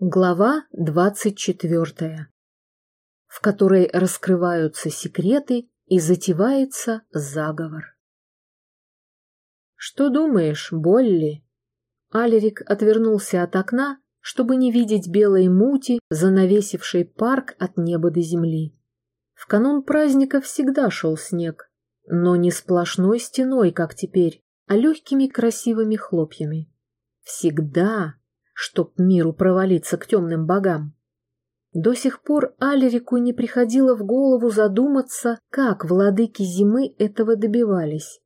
Глава двадцать четвертая, в которой раскрываются секреты и затевается заговор. «Что думаешь, Болли?» Алерик отвернулся от окна, чтобы не видеть белой мути, занавесившей парк от неба до земли. В канун праздника всегда шел снег, но не сплошной стеной, как теперь, а легкими красивыми хлопьями. Всегда чтоб миру провалиться к темным богам. До сих пор Алерику не приходило в голову задуматься, как владыки зимы этого добивались.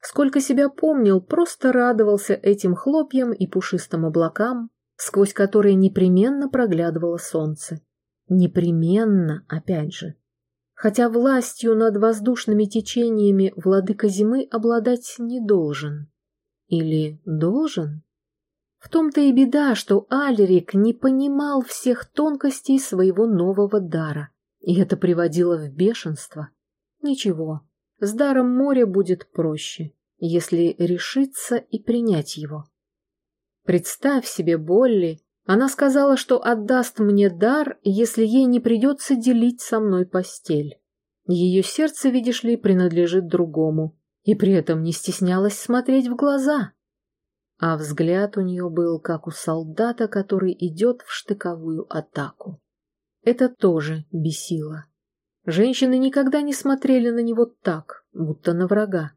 Сколько себя помнил, просто радовался этим хлопьям и пушистым облакам, сквозь которые непременно проглядывало солнце. Непременно, опять же. Хотя властью над воздушными течениями владыка зимы обладать не должен. Или должен? В том-то и беда, что Алерик не понимал всех тонкостей своего нового дара, и это приводило в бешенство. Ничего, с даром моря будет проще, если решиться и принять его. Представь себе Болли, она сказала, что отдаст мне дар, если ей не придется делить со мной постель. Ее сердце, видишь ли, принадлежит другому, и при этом не стеснялась смотреть в глаза а взгляд у нее был, как у солдата, который идет в штыковую атаку. Это тоже бесило. Женщины никогда не смотрели на него так, будто на врага.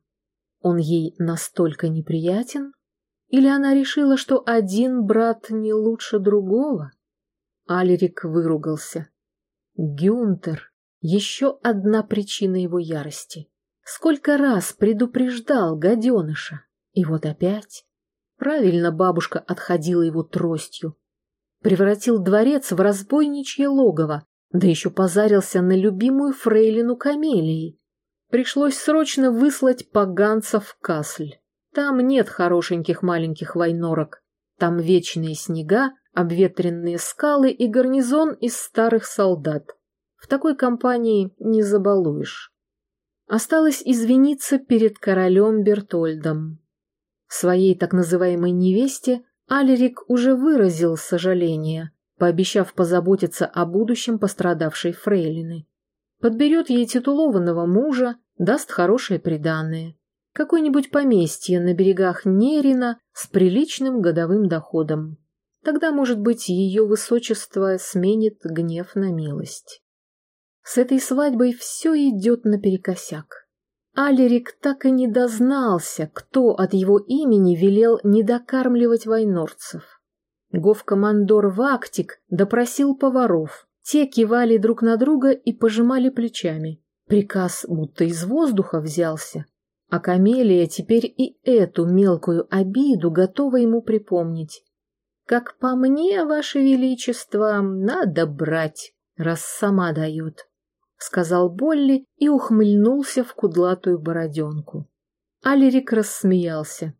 Он ей настолько неприятен? Или она решила, что один брат не лучше другого? Алерик выругался. Гюнтер — еще одна причина его ярости. Сколько раз предупреждал гаденыша, и вот опять. Правильно бабушка отходила его тростью. Превратил дворец в разбойничье логово, да еще позарился на любимую фрейлину Камелии. Пришлось срочно выслать поганцев в Касль. Там нет хорошеньких маленьких войнорок. Там вечные снега, обветренные скалы и гарнизон из старых солдат. В такой компании не забалуешь. Осталось извиниться перед королем Бертольдом. Своей так называемой невесте Алерик уже выразил сожаление, пообещав позаботиться о будущем пострадавшей фрейлины. Подберет ей титулованного мужа, даст хорошее приданое. Какое-нибудь поместье на берегах Нерина с приличным годовым доходом. Тогда, может быть, ее высочество сменит гнев на милость. С этой свадьбой все идет наперекосяк. Алерик так и не дознался, кто от его имени велел недокармливать войнорцев. Гофкомандор Вактик допросил поваров. Те кивали друг на друга и пожимали плечами. Приказ будто из воздуха взялся. А Камелия теперь и эту мелкую обиду готова ему припомнить. «Как по мне, Ваше Величество, надо брать, раз сама дает». — сказал Болли и ухмыльнулся в кудлатую бороденку. Алерик рассмеялся.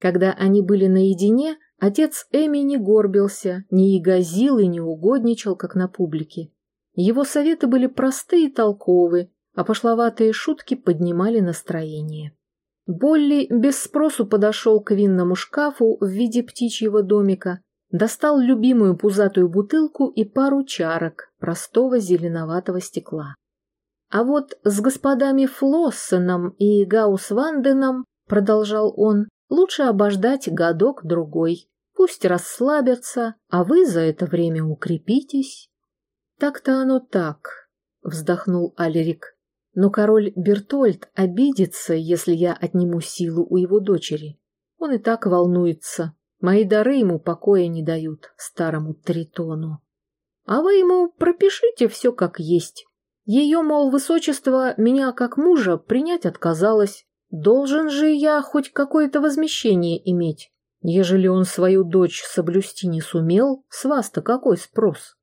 Когда они были наедине, отец Эми не горбился, не ягозил и не угодничал, как на публике. Его советы были просты и толковы, а пошловатые шутки поднимали настроение. Болли без спросу подошел к винному шкафу в виде птичьего домика, достал любимую пузатую бутылку и пару чарок простого зеленоватого стекла. А вот с господами Флоссеном и Гаусванденом, продолжал он, лучше обождать годок-другой. Пусть расслабятся, а вы за это время укрепитесь. Так-то оно так, вздохнул Алерик. Но король Бертольд обидится, если я отниму силу у его дочери. Он и так волнуется. Мои дары ему покоя не дают, старому Тритону. А вы ему пропишите все как есть. Ее, мол, высочество меня как мужа принять отказалось. Должен же я хоть какое-то возмещение иметь. Ежели он свою дочь соблюсти не сумел, с вас-то какой спрос?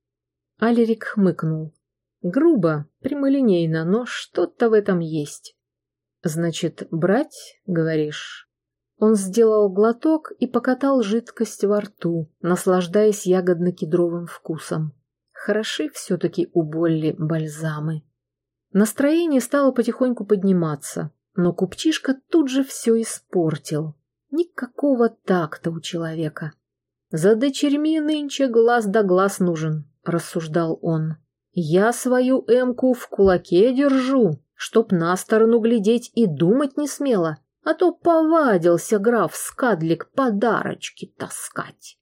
Алерик хмыкнул. Грубо, прямолинейно, но что-то в этом есть. Значит, брать, говоришь? Он сделал глоток и покатал жидкость во рту, наслаждаясь ягодно-кедровым вкусом. Хороши все-таки у Болли бальзамы. Настроение стало потихоньку подниматься, но купчишка тут же все испортил. Никакого такта у человека. За дочерьми нынче глаз да глаз нужен, рассуждал он. Я свою эмку в кулаке держу, чтоб на сторону глядеть и думать не смело, а то повадился граф Скадлик подарочки таскать.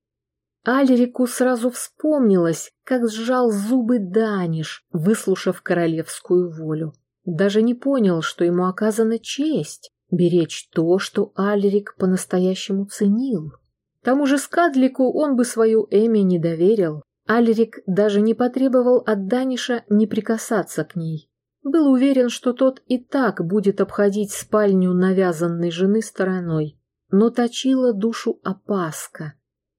Альрику сразу вспомнилось, как сжал зубы Даниш, выслушав королевскую волю. Даже не понял, что ему оказана честь беречь то, что Альрик по-настоящему ценил. Тому же Скадлику он бы свою Эми не доверил. Альрик даже не потребовал от Даниша не прикасаться к ней. Был уверен, что тот и так будет обходить спальню навязанной жены стороной. Но точила душу опаска.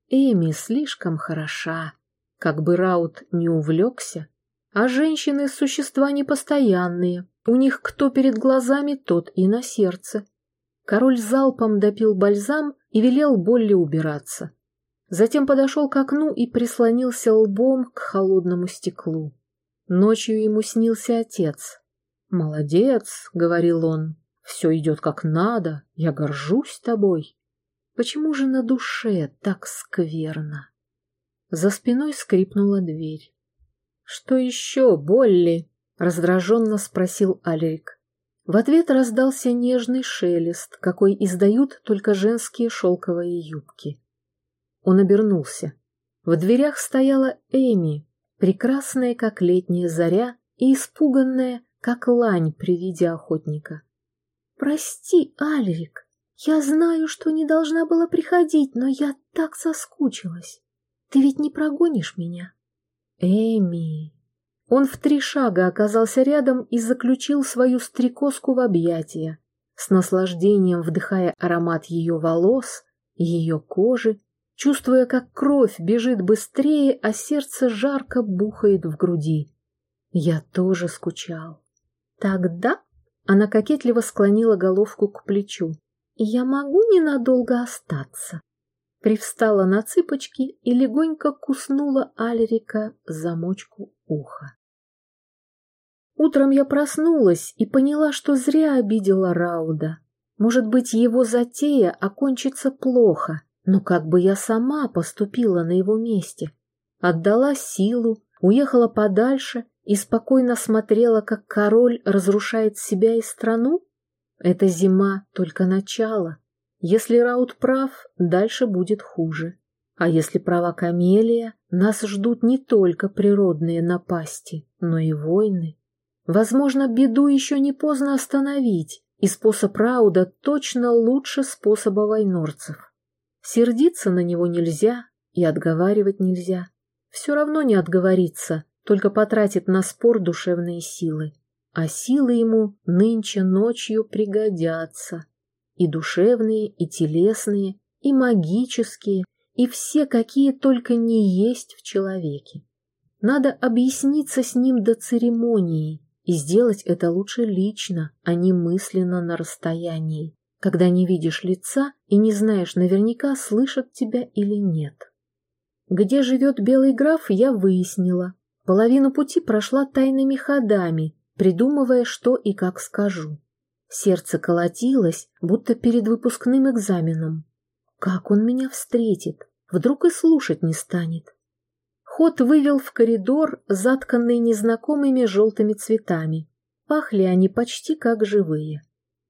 Эми слишком хороша. Как бы Раут не увлекся. А женщины – существа непостоянные. У них кто перед глазами, тот и на сердце. Король залпом допил бальзам и велел Болли убираться. Затем подошел к окну и прислонился лбом к холодному стеклу. Ночью ему снился отец. «Молодец», — говорил он, — «все идет как надо, я горжусь тобой». Почему же на душе так скверно? За спиной скрипнула дверь. «Что еще, Болли?» — раздраженно спросил Алик. В ответ раздался нежный шелест, какой издают только женские шелковые юбки. Он обернулся. В дверях стояла Эми, прекрасная, как летняя заря, и испуганная, как лань при виде охотника. «Прости, Альрик, я знаю, что не должна была приходить, но я так соскучилась. Ты ведь не прогонишь меня?» «Эми...» Он в три шага оказался рядом и заключил свою стрекозку в объятия, с наслаждением вдыхая аромат ее волос, ее кожи, чувствуя, как кровь бежит быстрее, а сердце жарко бухает в груди. Я тоже скучал. Тогда она кокетливо склонила головку к плечу. «Я могу ненадолго остаться?» Привстала на цыпочки и легонько куснула Альрика замочку уха. Утром я проснулась и поняла, что зря обидела Рауда. Может быть, его затея окончится плохо, но как бы я сама поступила на его месте? Отдала силу, уехала подальше и спокойно смотрела, как король разрушает себя и страну? Эта зима только начало. Если Раут прав, дальше будет хуже. А если права Камелия, нас ждут не только природные напасти, но и войны. Возможно, беду еще не поздно остановить, и способ Рауда точно лучше способа войнорцев. Сердиться на него нельзя и отговаривать нельзя. Все равно не отговориться, только потратит на спор душевные силы. А силы ему нынче ночью пригодятся. И душевные, и телесные, и магические, и все, какие только не есть в человеке. Надо объясниться с ним до церемонии, и сделать это лучше лично, а не мысленно на расстоянии, когда не видишь лица и не знаешь наверняка, слышат тебя или нет. Где живет белый граф, я выяснила. Половину пути прошла тайными ходами, придумывая, что и как скажу. Сердце колотилось, будто перед выпускным экзаменом. Как он меня встретит? Вдруг и слушать не станет. Ход вывел в коридор, затканный незнакомыми желтыми цветами. Пахли они почти как живые.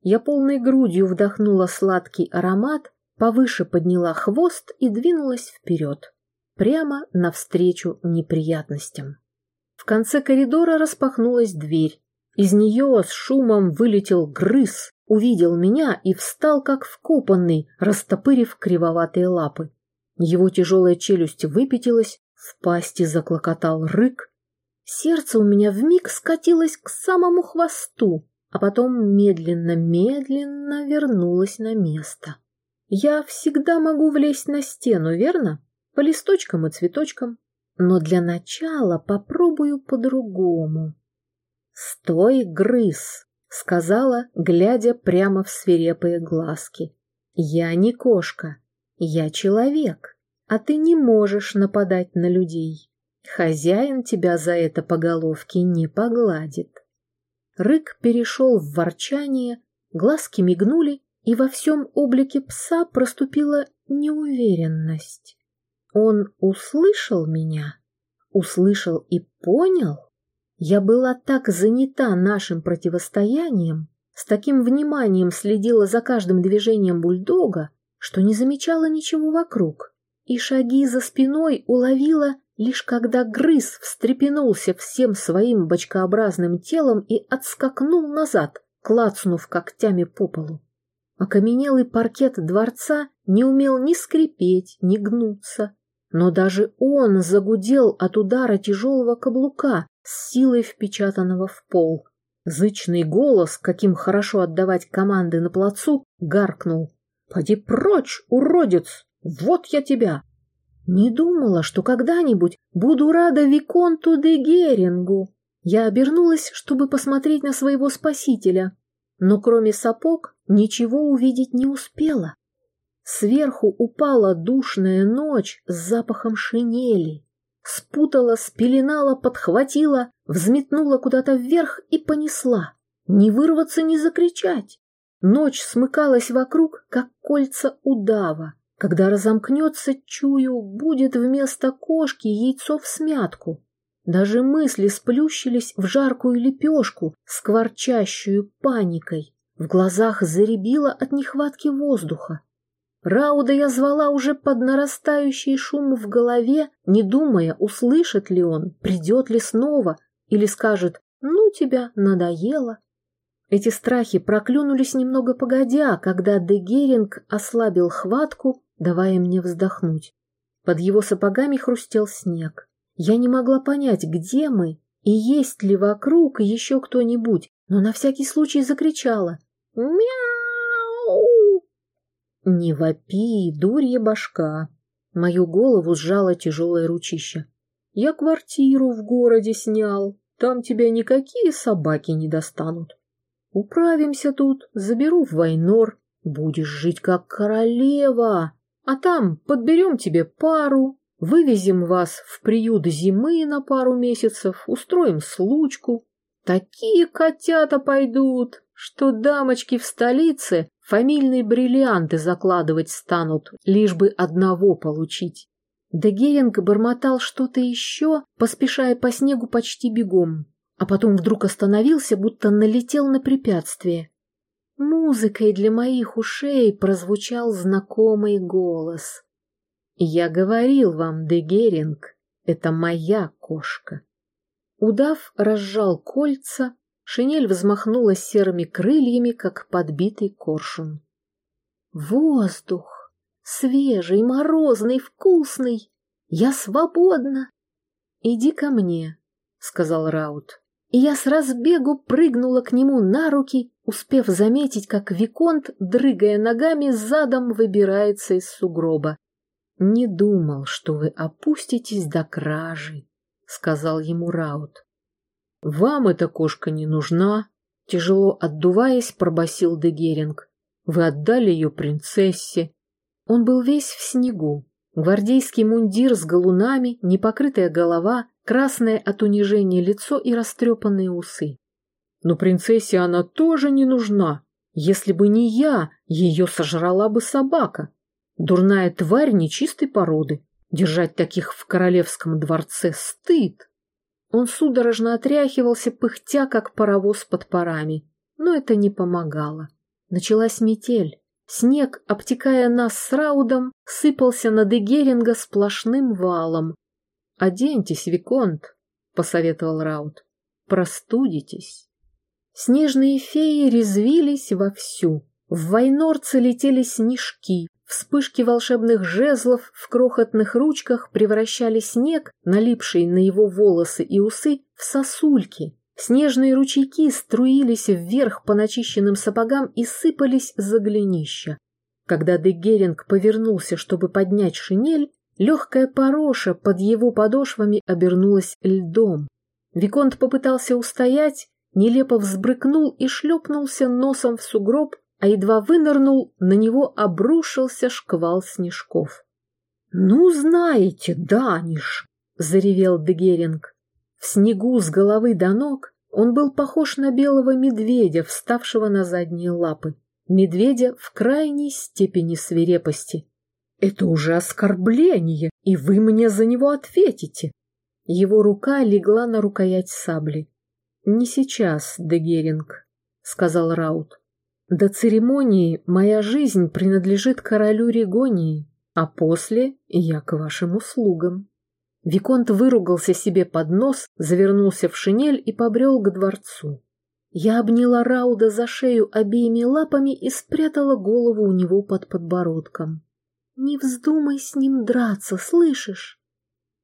Я полной грудью вдохнула сладкий аромат, повыше подняла хвост и двинулась вперед, прямо навстречу неприятностям. В конце коридора распахнулась дверь. Из нее с шумом вылетел грыз, увидел меня и встал как вкопанный, растопырив кривоватые лапы. Его тяжелая челюсть выпятилась, в пасти заклокотал рык. Сердце у меня вмиг скатилось к самому хвосту, а потом медленно-медленно вернулось на место. Я всегда могу влезть на стену, верно? По листочкам и цветочкам. Но для начала попробую по-другому. «Стой, грыз!» — сказала, глядя прямо в свирепые глазки. «Я не кошка, я человек а ты не можешь нападать на людей. Хозяин тебя за это по головке не погладит. Рык перешел в ворчание, глазки мигнули, и во всем облике пса проступила неуверенность. Он услышал меня? Услышал и понял? Я была так занята нашим противостоянием, с таким вниманием следила за каждым движением бульдога, что не замечала ничего вокруг, и шаги за спиной уловила лишь когда грыз встрепенулся всем своим бочкообразным телом и отскакнул назад, клацнув когтями по полу. Окаменелый паркет дворца не умел ни скрипеть, ни гнуться, но даже он загудел от удара тяжелого каблука, с силой впечатанного в пол. Зычный голос, каким хорошо отдавать команды на плацу, гаркнул. «Поди прочь, уродец! Вот я тебя!» Не думала, что когда-нибудь буду рада Виконту де Герингу. Я обернулась, чтобы посмотреть на своего спасителя, но кроме сапог ничего увидеть не успела. Сверху упала душная ночь с запахом шинели. Спутала, спеленала, подхватила, взметнула куда-то вверх и понесла. Не вырваться, не закричать. Ночь смыкалась вокруг, как кольца удава. Когда разомкнется, чую, будет вместо кошки яйцо в смятку. Даже мысли сплющились в жаркую лепешку, скворчащую паникой. В глазах заребило от нехватки воздуха. Рауда я звала уже под нарастающий шум в голове, не думая, услышит ли он, придет ли снова, или скажет «ну тебя надоело». Эти страхи проклюнулись немного погодя, когда Дегеринг ослабил хватку, давая мне вздохнуть. Под его сапогами хрустел снег. Я не могла понять, где мы и есть ли вокруг еще кто-нибудь, но на всякий случай закричала «Мяу!» «Не вопи, дурья башка!» Мою голову сжало тяжелое ручище. «Я квартиру в городе снял, там тебя никакие собаки не достанут. Управимся тут, заберу в Вайнор, будешь жить как королева, а там подберем тебе пару, вывезем вас в приют зимы на пару месяцев, устроим случку. Такие котята пойдут, что дамочки в столице фамильные бриллианты закладывать станут, лишь бы одного получить. Дегеринг бормотал что-то еще, поспешая по снегу почти бегом, а потом вдруг остановился, будто налетел на препятствие. Музыкой для моих ушей прозвучал знакомый голос. «Я говорил вам, Дегеринг, это моя кошка». Удав разжал кольца, Шинель взмахнула серыми крыльями, как подбитый коршун. Воздух! Свежий, морозный, вкусный! Я свободна! Иди ко мне, — сказал Раут. И я с разбегу прыгнула к нему на руки, успев заметить, как Виконт, дрыгая ногами, задом выбирается из сугроба. «Не думал, что вы опуститесь до кражи», — сказал ему Раут. «Вам эта кошка не нужна», — тяжело отдуваясь, пробасил Дегеринг. «Вы отдали ее принцессе». Он был весь в снегу. Гвардейский мундир с галунами, непокрытая голова, красное от унижения лицо и растрепанные усы. Но принцессе она тоже не нужна. Если бы не я, ее сожрала бы собака. Дурная тварь нечистой породы. Держать таких в королевском дворце стыд. Он судорожно отряхивался, пыхтя, как паровоз под парами. Но это не помогало. Началась метель. Снег, обтекая нас с Раудом, сыпался на Дегеринга сплошным валом. «Оденьтесь, Виконт», — посоветовал Рауд. «Простудитесь». Снежные феи резвились вовсю. В Вайнорце летели снежки, Вспышки волшебных жезлов в крохотных ручках превращали снег, налипший на его волосы и усы, в сосульки. Снежные ручейки струились вверх по начищенным сапогам и сыпались за голенища. Когда Дегеринг повернулся, чтобы поднять шинель, легкая пороша под его подошвами обернулась льдом. Виконт попытался устоять, нелепо взбрыкнул и шлепнулся носом в сугроб, а едва вынырнул, на него обрушился шквал снежков. — Ну, знаете, Даниш! — заревел Дегеринг. В снегу с головы до ног он был похож на белого медведя, вставшего на задние лапы. Медведя в крайней степени свирепости. Это уже оскорбление, и вы мне за него ответите. Его рука легла на рукоять сабли. «Не сейчас, Дегеринг», — сказал Раут. «До церемонии моя жизнь принадлежит королю Регонии, а после я к вашим услугам». Виконт выругался себе под нос, завернулся в шинель и побрел к дворцу. Я обняла Рауда за шею обеими лапами и спрятала голову у него под подбородком. «Не вздумай с ним драться, слышишь?»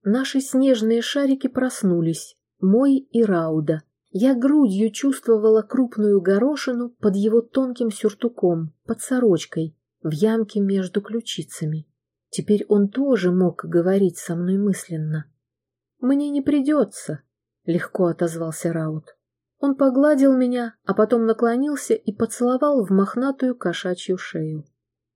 Наши снежные шарики проснулись, мой и Рауда. Я грудью чувствовала крупную горошину под его тонким сюртуком, под сорочкой, в ямке между ключицами. Теперь он тоже мог говорить со мной мысленно. «Мне не придется», — легко отозвался Раут. Он погладил меня, а потом наклонился и поцеловал в мохнатую кошачью шею.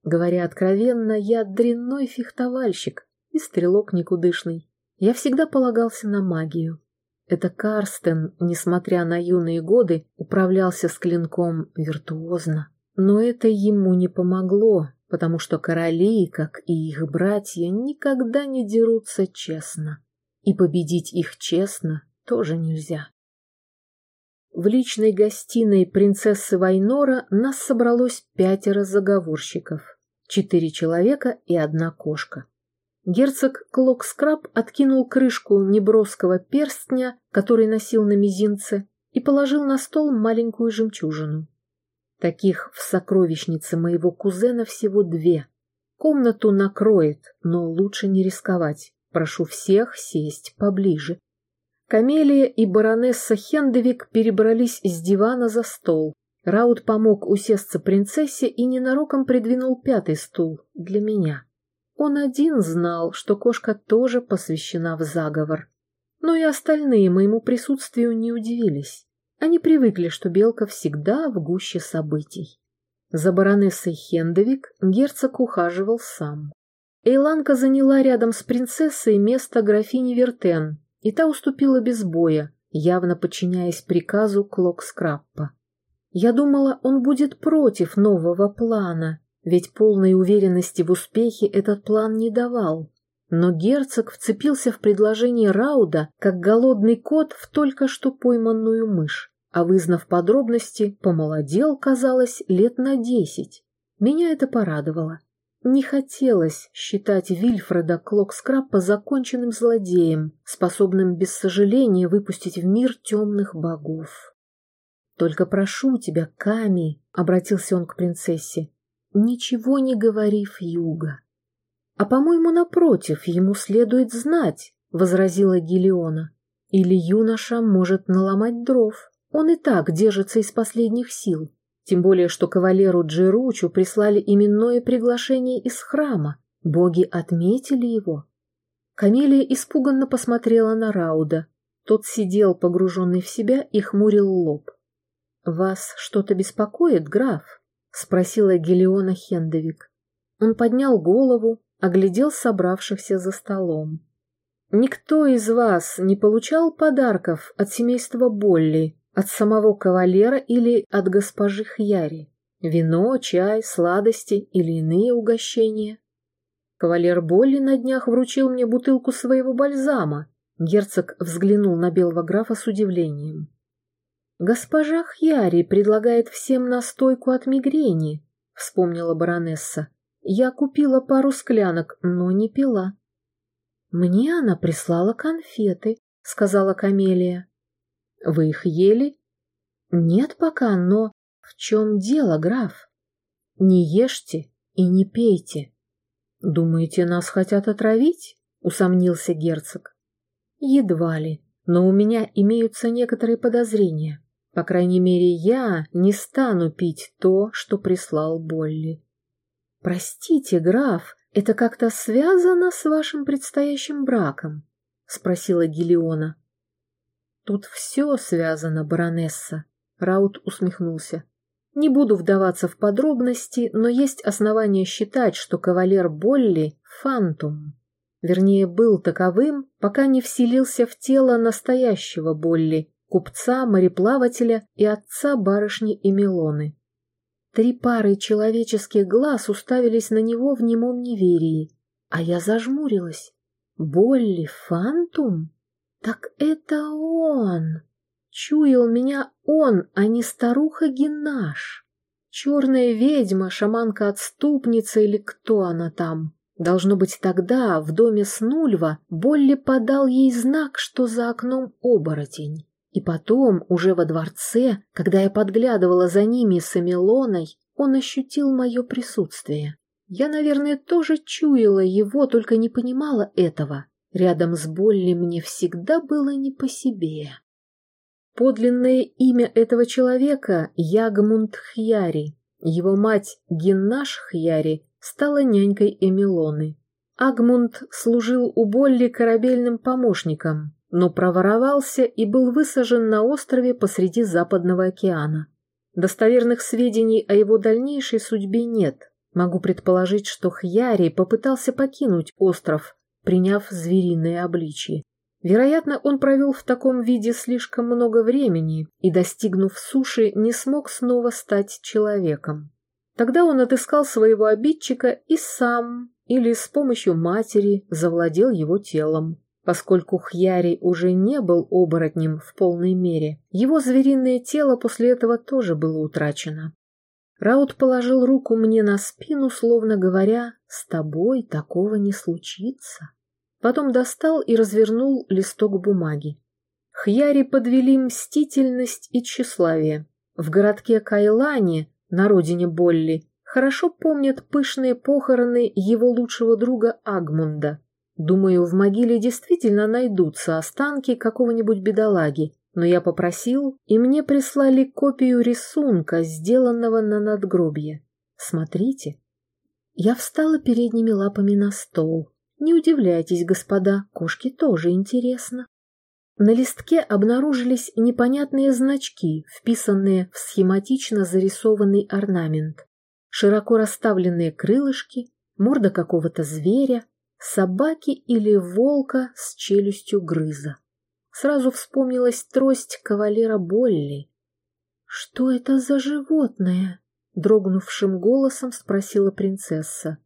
Говоря откровенно, я дрянной фехтовальщик и стрелок никудышный. Я всегда полагался на магию. Это Карстен, несмотря на юные годы, управлялся с клинком виртуозно. Но это ему не помогло, потому что короли, как и их братья, никогда не дерутся честно. И победить их честно тоже нельзя. В личной гостиной принцессы Вайнора нас собралось пятеро заговорщиков. Четыре человека и одна кошка. Герцог Клокскраб откинул крышку неброского перстня, который носил на мизинце, и положил на стол маленькую жемчужину. Таких в сокровищнице моего кузена всего две. Комнату накроет, но лучше не рисковать. Прошу всех сесть поближе. Камелия и баронесса Хендевик перебрались с дивана за стол. Раут помог усесться принцессе и ненароком придвинул пятый стул для меня. Он один знал, что кошка тоже посвящена в заговор. Но и остальные моему присутствию не удивились. Они привыкли, что белка всегда в гуще событий. За баронессой Хендевик герцог ухаживал сам. Эйланка заняла рядом с принцессой место графини Вертен, и та уступила без боя, явно подчиняясь приказу Клокскраппа. Я думала, он будет против нового плана, ведь полной уверенности в успехе этот план не давал. Но герцог вцепился в предложение Рауда, как голодный кот в только что пойманную мышь, а, вызнав подробности, помолодел, казалось, лет на десять. Меня это порадовало. Не хотелось считать Вильфреда Клокскраппа законченным злодеем, способным без сожаления выпустить в мир темных богов. «Только прошу тебя, Ками», — обратился он к принцессе, — «ничего не говори Юга». «А, по-моему, напротив, ему следует знать», — возразила Гелиона. «Или юноша может наломать дров. Он и так держится из последних сил. Тем более, что кавалеру Джеручу прислали именное приглашение из храма. Боги отметили его. Камелия испуганно посмотрела на Рауда. Тот сидел, погруженный в себя, и хмурил лоб. «Вас что-то беспокоит, граф?» — спросила Гелиона Хендевик. Он поднял голову, оглядел собравшихся за столом. «Никто из вас не получал подарков от семейства Болли от самого кавалера или от госпожи Хьяри? Вино, чай, сладости или иные угощения? Кавалер Болли на днях вручил мне бутылку своего бальзама. Герцог взглянул на белого графа с удивлением. «Госпожа Хьяри предлагает всем настойку от мигрени», — вспомнила баронесса. «Я купила пару склянок, но не пила». «Мне она прислала конфеты», — сказала Камелия. Вы их ели? Нет пока, но в чем дело, граф? Не ешьте и не пейте. Думаете, нас хотят отравить? Усомнился герцог. Едва ли, но у меня имеются некоторые подозрения. По крайней мере, я не стану пить то, что прислал Болли. Простите, граф, это как-то связано с вашим предстоящим браком? Спросила Гелиона. Тут все связано, баронесса. Раут усмехнулся. Не буду вдаваться в подробности, но есть основания считать, что кавалер Болли — фантум. Вернее, был таковым, пока не вселился в тело настоящего Болли, купца, мореплавателя и отца барышни Эмилоны. Три пары человеческих глаз уставились на него в немом неверии, А я зажмурилась. Болли Фантум? Так это он! Чуял меня он, а не старуха Геннаш. Черная ведьма, шаманка-отступница или кто она там. Должно быть, тогда в доме Снульва Болли подал ей знак, что за окном оборотень. И потом, уже во дворце, когда я подглядывала за ними с Эмилоной, он ощутил мое присутствие. Я, наверное, тоже чуяла его, только не понимала этого. Рядом с Болли мне всегда было не по себе. Подлинное имя этого человека — Ягмунд Хьяри. Его мать Геннаш Хьяри стала нянькой Эмилоны. Агмунд служил у Болли корабельным помощником, но проворовался и был высажен на острове посреди Западного океана. Достоверных сведений о его дальнейшей судьбе нет. Могу предположить, что Хьяри попытался покинуть остров, приняв звериное обличье. Вероятно, он провел в таком виде слишком много времени и, достигнув суши, не смог снова стать человеком. Тогда он отыскал своего обидчика и сам, или с помощью матери, завладел его телом. Поскольку Хьяри уже не был оборотнем в полной мере, его звериное тело после этого тоже было утрачено. Раут положил руку мне на спину, словно говоря, «С тобой такого не случится». Потом достал и развернул листок бумаги. Хьяри подвели мстительность и тщеславие. В городке Кайлане, на родине Болли, хорошо помнят пышные похороны его лучшего друга Агмунда. Думаю, в могиле действительно найдутся останки какого-нибудь бедолаги, но я попросил, и мне прислали копию рисунка, сделанного на надгробье. Смотрите. Я встала передними лапами на стол. Не удивляйтесь, господа, кошки тоже интересно. На листке обнаружились непонятные значки, вписанные в схематично зарисованный орнамент. Широко расставленные крылышки, морда какого-то зверя, собаки или волка с челюстью грыза. Сразу вспомнилась трость кавалера Болли. «Что это за животное?» — дрогнувшим голосом спросила принцесса.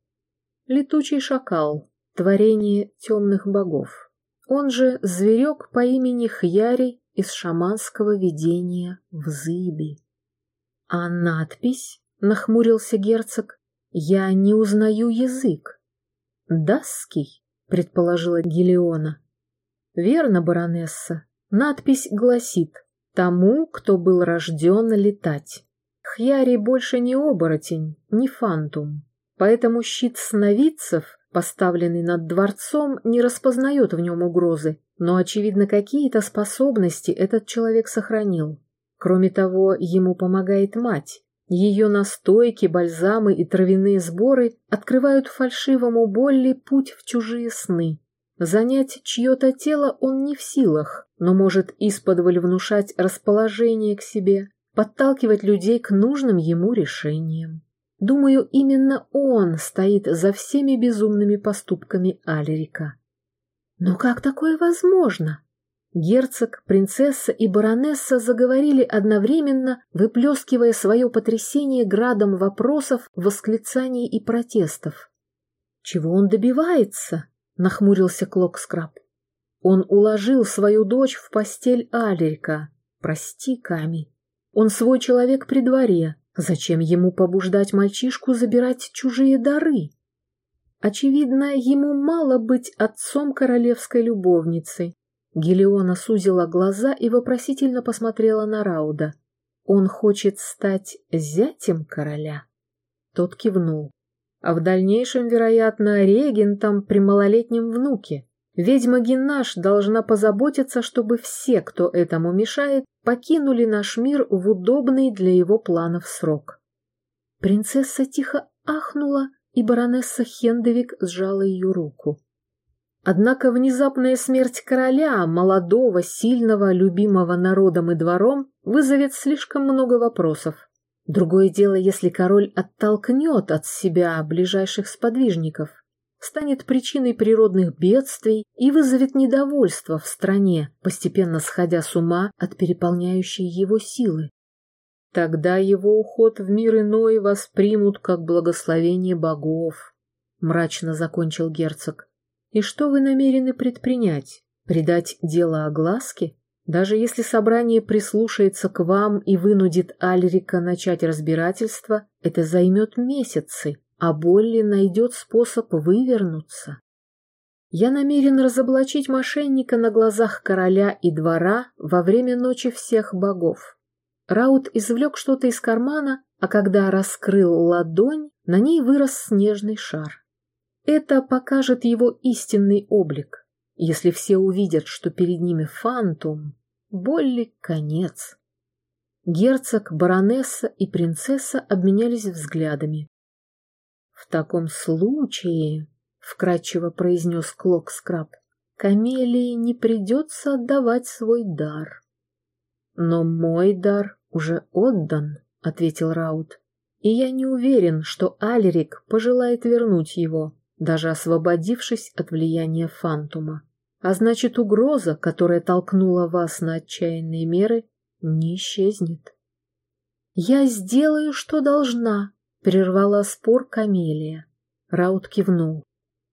«Летучий шакал, творение темных богов. Он же зверек по имени Хьяри из шаманского видения в Зыби». «А надпись?» — нахмурился герцог. «Я не узнаю язык». «Дасский», — предположила Гелиона. «Верно, баронесса. Надпись гласит «Тому, кто был рожден летать». Хьяри больше не оборотень, не фантум. Поэтому щит сновидцев, поставленный над дворцом, не распознает в нем угрозы, но, очевидно, какие-то способности этот человек сохранил. Кроме того, ему помогает мать, ее настойки, бальзамы и травяные сборы открывают фальшивому Болли путь в чужие сны. Занять чье-то тело он не в силах, но может исподволь внушать расположение к себе, подталкивать людей к нужным ему решениям. Думаю, именно он стоит за всеми безумными поступками Алерика. Но как такое возможно? Герцог, принцесса и баронесса заговорили одновременно, выплескивая свое потрясение градом вопросов, восклицаний и протестов. «Чего он добивается?» — нахмурился Клокскраб. «Он уложил свою дочь в постель Алерика. Прости, Ками. Он свой человек при дворе. Зачем ему побуждать мальчишку забирать чужие дары?» Очевидно, ему мало быть отцом королевской любовницы, Гелиона сузила глаза и вопросительно посмотрела на Рауда. «Он хочет стать зятем короля?» Тот кивнул. «А в дальнейшем, вероятно, регентом при малолетнем внуке. Ведьма Геннаш должна позаботиться, чтобы все, кто этому мешает, покинули наш мир в удобный для его планов срок». Принцесса тихо ахнула, и баронесса Хендевик сжала ее руку. Однако внезапная смерть короля, молодого, сильного, любимого народом и двором, вызовет слишком много вопросов. Другое дело, если король оттолкнет от себя ближайших сподвижников, станет причиной природных бедствий и вызовет недовольство в стране, постепенно сходя с ума от переполняющей его силы. Тогда его уход в мир иной воспримут как благословение богов, — мрачно закончил герцог. «И что вы намерены предпринять? Придать дело огласке? Даже если собрание прислушается к вам и вынудит Альрика начать разбирательство, это займет месяцы, а Болли найдет способ вывернуться. Я намерен разоблачить мошенника на глазах короля и двора во время ночи всех богов. Раут извлек что-то из кармана, а когда раскрыл ладонь, на ней вырос снежный шар. Это покажет его истинный облик. Если все увидят, что перед ними фантом, Болли конец. Герцог, баронесса и принцесса обменялись взглядами. «В таком случае», — вкратчиво произнес Клок Скраб, — «Камелии не придется отдавать свой дар». «Но мой дар уже отдан», — ответил Раут и я не уверен, что Алерик пожелает вернуть его, даже освободившись от влияния Фантума. А значит, угроза, которая толкнула вас на отчаянные меры, не исчезнет. «Я сделаю, что должна», — прервала спор Камелия. Раут кивнул.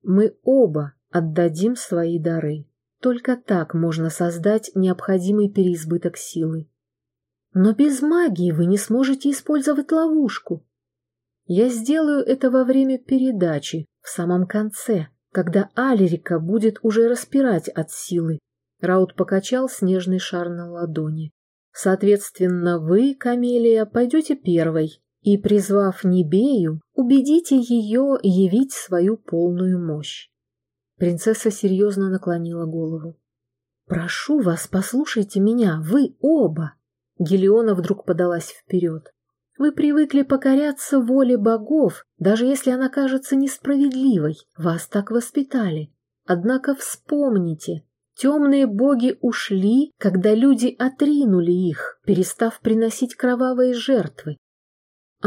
«Мы оба отдадим свои дары. Только так можно создать необходимый переизбыток силы. Но без магии вы не сможете использовать ловушку. Я сделаю это во время передачи, в самом конце, когда Алерика будет уже распирать от силы. Раут покачал снежный шар на ладони. Соответственно, вы, Камелия, пойдете первой и, призвав Небею, убедите ее явить свою полную мощь. Принцесса серьезно наклонила голову. «Прошу вас, послушайте меня, вы оба!» Гелиона вдруг подалась вперед. Вы привыкли покоряться воле богов, даже если она кажется несправедливой. Вас так воспитали. Однако вспомните, темные боги ушли, когда люди отринули их, перестав приносить кровавые жертвы.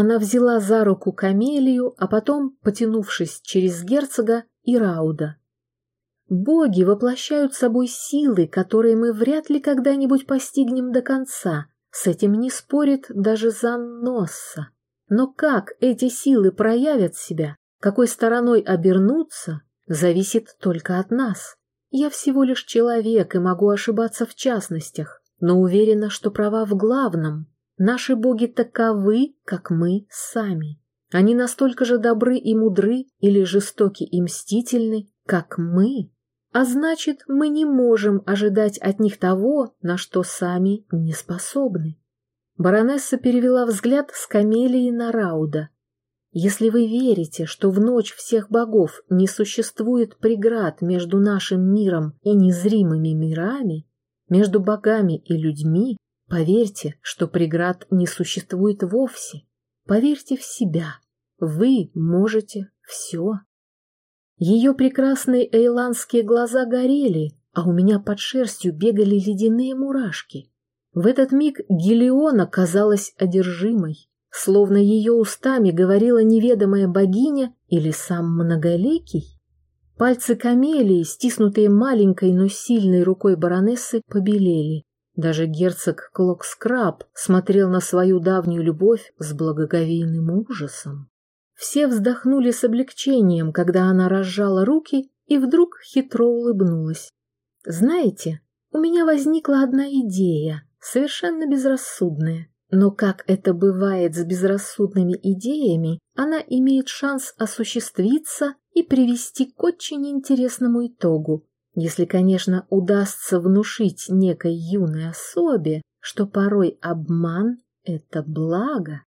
Она взяла за руку Камелию, а потом, потянувшись через герцога и Рауда. Боги воплощают собой силы, которые мы вряд ли когда-нибудь постигнем до конца, с этим не спорит даже Занносса. Но как эти силы проявят себя, какой стороной обернутся, зависит только от нас. Я всего лишь человек и могу ошибаться в частностях, но уверена, что права в главном. Наши боги таковы, как мы сами. Они настолько же добры и мудры или жестоки и мстительны, как мы. А значит, мы не можем ожидать от них того, на что сами не способны. Баронесса перевела взгляд с Камелии на Рауда. Если вы верите, что в ночь всех богов не существует преград между нашим миром и незримыми мирами, между богами и людьми, поверьте, что преград не существует вовсе. Поверьте в себя. Вы можете все. Ее прекрасные эйландские глаза горели, а у меня под шерстью бегали ледяные мурашки. В этот миг Гелиона казалась одержимой, словно ее устами говорила неведомая богиня или сам многоликий. Пальцы камелии, стиснутые маленькой, но сильной рукой баронессы, побелели. Даже герцог Клокскраб смотрел на свою давнюю любовь с благоговейным ужасом. Все вздохнули с облегчением, когда она разжала руки и вдруг хитро улыбнулась. «Знаете, у меня возникла одна идея, совершенно безрассудная. Но как это бывает с безрассудными идеями, она имеет шанс осуществиться и привести к очень интересному итогу, если, конечно, удастся внушить некой юной особе, что порой обман — это благо.